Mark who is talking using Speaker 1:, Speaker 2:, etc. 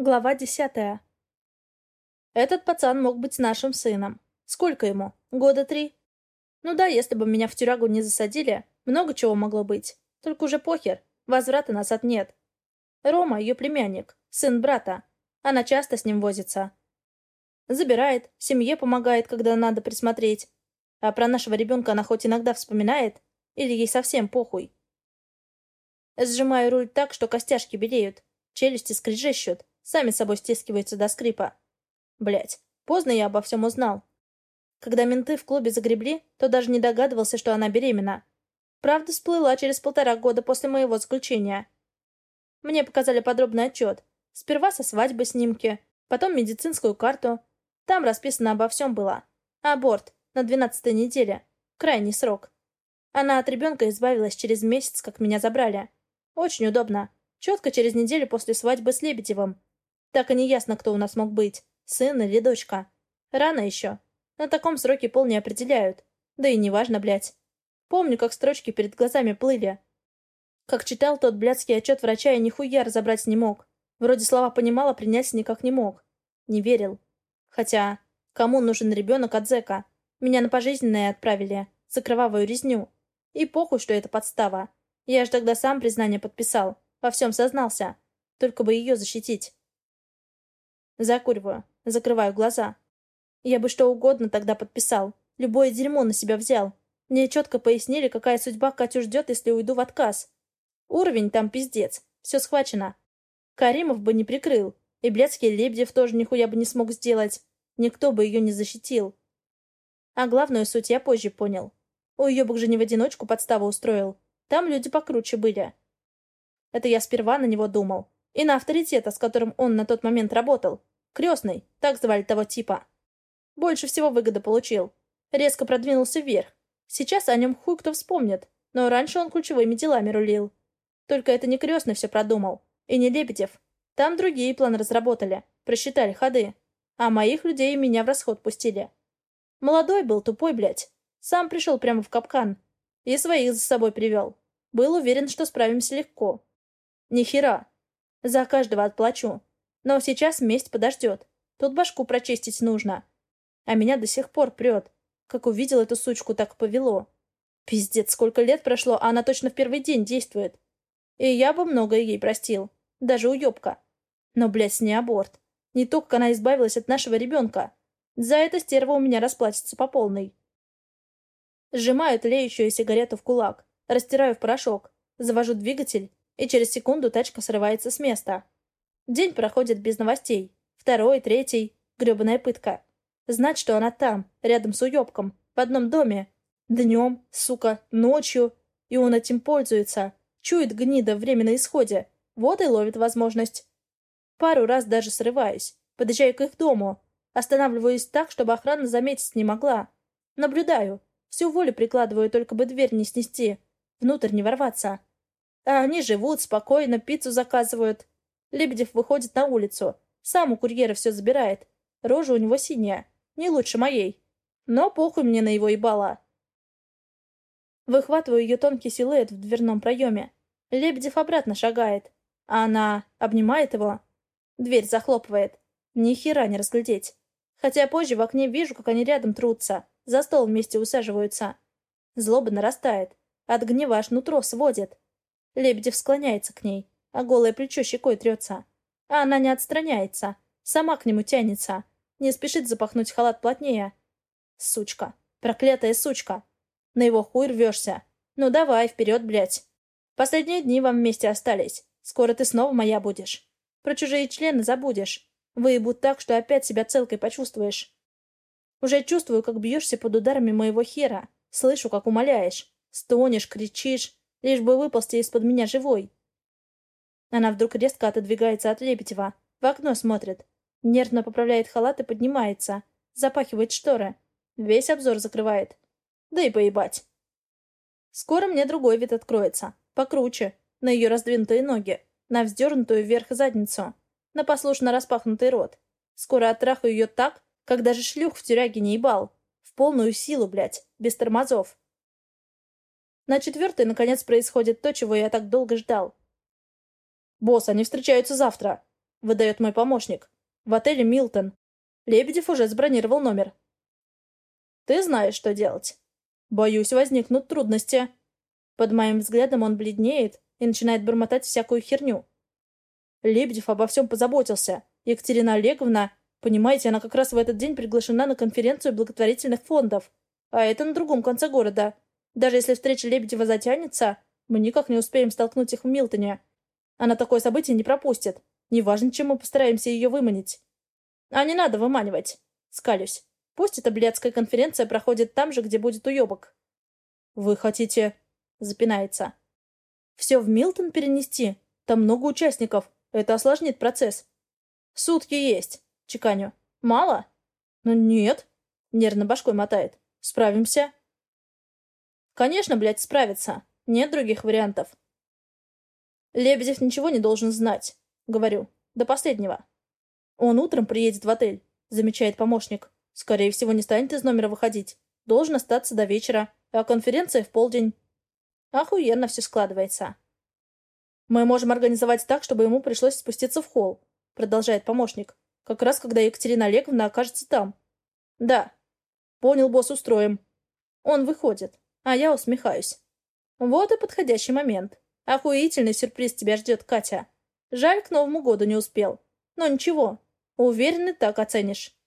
Speaker 1: Глава десятая. Этот пацан мог быть нашим сыном. Сколько ему? Года три? Ну да, если бы меня в тюрягу не засадили, много чего могло быть. Только уже похер, возврата назад нет. Рома — ее племянник, сын брата. Она часто с ним возится. Забирает, семье помогает, когда надо присмотреть. А про нашего ребенка она хоть иногда вспоминает, или ей совсем похуй. Сжимаю руль так, что костяшки белеют, челюсти скрежещут, сами собой стискиваются до скрипа. Блять, поздно я обо всем узнал. Когда менты в клубе загребли, то даже не догадывался, что она беременна. Правда всплыла через полтора года после моего заключения. Мне показали подробный отчет. Сперва со свадьбы снимки, потом медицинскую карту. Там расписано обо всем было. Аборт на двенадцатой неделе. Крайний срок. Она от ребенка избавилась через месяц, как меня забрали. Очень удобно. Четко через неделю после свадьбы с Лебедевым. Так и не ясно, кто у нас мог быть. Сын или дочка. Рано еще. На таком сроке пол не определяют. Да и неважно, блядь. Помню, как строчки перед глазами плыли. Как читал тот блядский отчет врача, я нихуя разобрать не мог. Вроде слова понимала, принять никак не мог. Не верил. Хотя, кому нужен ребенок от зэка? Меня на пожизненное отправили. За кровавую резню. И похуй, что это подстава. Я же тогда сам признание подписал. Во всем сознался. Только бы ее защитить. Закуриваю. Закрываю глаза. Я бы что угодно тогда подписал. Любое дерьмо на себя взял. Мне четко пояснили, какая судьба Катю ждет, если уйду в отказ. Уровень там пиздец. Все схвачено. Каримов бы не прикрыл. И блядский Лебедев тоже нихуя бы не смог сделать. Никто бы ее не защитил. А главную суть я позже понял. Уебок же не в одиночку подставу устроил. Там люди покруче были. Это я сперва на него думал. И на авторитета, с которым он на тот момент работал. Крестный, так звали того типа. Больше всего выгоды получил. Резко продвинулся вверх. Сейчас о нем хуй кто вспомнит, но раньше он ключевыми делами рулил. Только это не крестный все продумал. И не Лебедев. Там другие планы разработали, просчитали ходы. А моих людей меня в расход пустили. Молодой был, тупой, блядь. Сам пришел прямо в капкан. И своих за собой привел. Был уверен, что справимся легко. Ни хера. За каждого отплачу. Но сейчас месть подождет. Тут башку прочистить нужно. А меня до сих пор прет. Как увидел эту сучку, так повело. Пиздец, сколько лет прошло, а она точно в первый день действует. И я бы многое ей простил. Даже уебка. Но, блядь, не аборт. Не то, как она избавилась от нашего ребенка. За это стерва у меня расплатится по полной. Сжимаю тлеющую сигарету в кулак. Растираю в порошок. Завожу двигатель и через секунду тачка срывается с места. День проходит без новостей. Второй, третий. грёбаная пытка. Знать, что она там, рядом с уёбком, в одном доме. Днем, сука, ночью. И он этим пользуется. Чует гнида время на исходе. Вот и ловит возможность. Пару раз даже срываюсь. Подъезжаю к их дому. Останавливаюсь так, чтобы охрана заметить не могла. Наблюдаю. Всю волю прикладываю, только бы дверь не снести. Внутрь не ворваться. А они живут спокойно, пиццу заказывают. Лебедев выходит на улицу. Сам у курьера все забирает. Рожа у него синяя. Не лучше моей. Но похуй мне на его ебала. Выхватываю ее тонкий силуэт в дверном проеме. Лебедев обратно шагает. А она обнимает его. Дверь захлопывает. Ни хера не разглядеть. Хотя позже в окне вижу, как они рядом трутся. За стол вместе усаживаются. Злоба нарастает. От гнева аж нутро сводит. Лебедев склоняется к ней, а голое плечо щекой трется. А она не отстраняется, сама к нему тянется, не спешит запахнуть халат плотнее. Сучка, проклятая сучка. На его хуй рвешься. Ну давай, вперед, блядь. Последние дни вам вместе остались. Скоро ты снова моя будешь. Про чужие члены забудешь. Выебут так, что опять себя целкой почувствуешь. Уже чувствую, как бьешься под ударами моего хера. Слышу, как умоляешь. Стонешь, кричишь лишь бы выползти из-под меня живой. Она вдруг резко отодвигается от Лебедева, в окно смотрит, нервно поправляет халат и поднимается, запахивает шторы, весь обзор закрывает. Да и поебать. Скоро мне другой вид откроется, покруче, на ее раздвинутые ноги, на вздернутую вверх задницу, на послушно распахнутый рот. Скоро оттрахаю ее так, как даже шлюх в тюряге не ебал. В полную силу, блядь, без тормозов. На четвертой, наконец, происходит то, чего я так долго ждал. «Босс, они встречаются завтра!» выдает мой помощник. В отеле «Милтон». Лебедев уже забронировал номер. Ты знаешь, что делать. Боюсь, возникнут трудности. Под моим взглядом он бледнеет и начинает бормотать всякую херню. Лебедев обо всем позаботился. Екатерина Олеговна, понимаете, она как раз в этот день приглашена на конференцию благотворительных фондов. А это на другом конце города. Даже если встреча Лебедева затянется, мы никак не успеем столкнуть их в Милтоне. Она такое событие не пропустит. Неважно, чем мы постараемся ее выманить. А не надо выманивать. Скалюсь. Пусть эта блядская конференция проходит там же, где будет уебок. Вы хотите... Запинается. Все в Милтон перенести? Там много участников. Это осложнит процесс. Сутки есть. Чеканю. Мало? Ну нет. Нервно башкой мотает. Справимся. Конечно, блядь, справиться. Нет других вариантов. Лебедев ничего не должен знать. Говорю. До последнего. Он утром приедет в отель, замечает помощник. Скорее всего, не станет из номера выходить. Должен остаться до вечера, а конференция в полдень. Охуенно все складывается. Мы можем организовать так, чтобы ему пришлось спуститься в холл, продолжает помощник. Как раз когда Екатерина Олеговна окажется там. Да. Понял, босс, устроим. Он выходит, а я усмехаюсь. Вот и подходящий момент. Охуительный сюрприз тебя ждет, Катя. Жаль, к Новому году не успел. Но ничего. Уверен, и так оценишь.